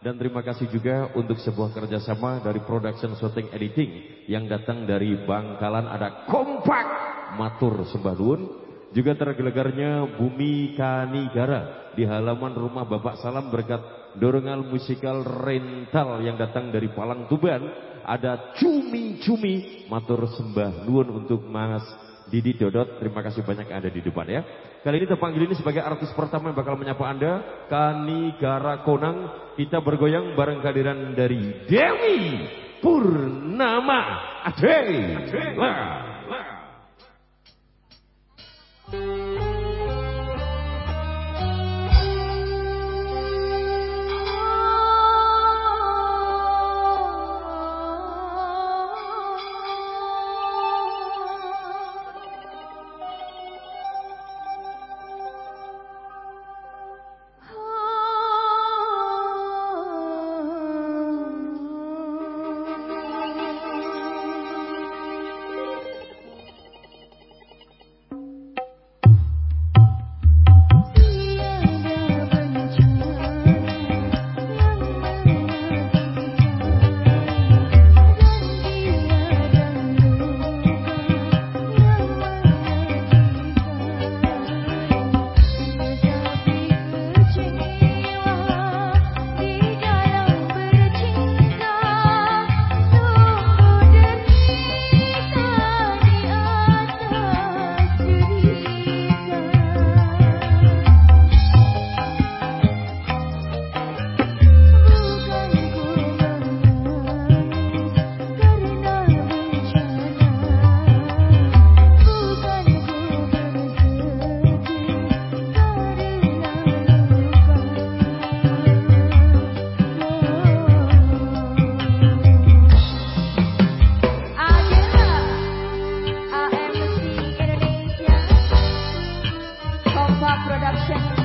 Dan terima kasih juga untuk sebuah kerjasama dari production shooting editing yang datang dari Bangkalan ada Kompak Matur Sembahluun. Juga tergelegarnya Bumi Kanigara di halaman rumah Bapak Salam berkat dorongan musikal rental yang datang dari Palang Tuban. Ada Cumi-Cumi Matur Sembahluun untuk Mas Didi Dodot. Terima kasih banyak yang ada di depan ya. Kali ini terpanggil ini sebagai artis pertama yang bakal menyapa Anda, Kanigara Konang. Kita bergoyang bareng kehadiran dari Dewi Purnama Ade. 不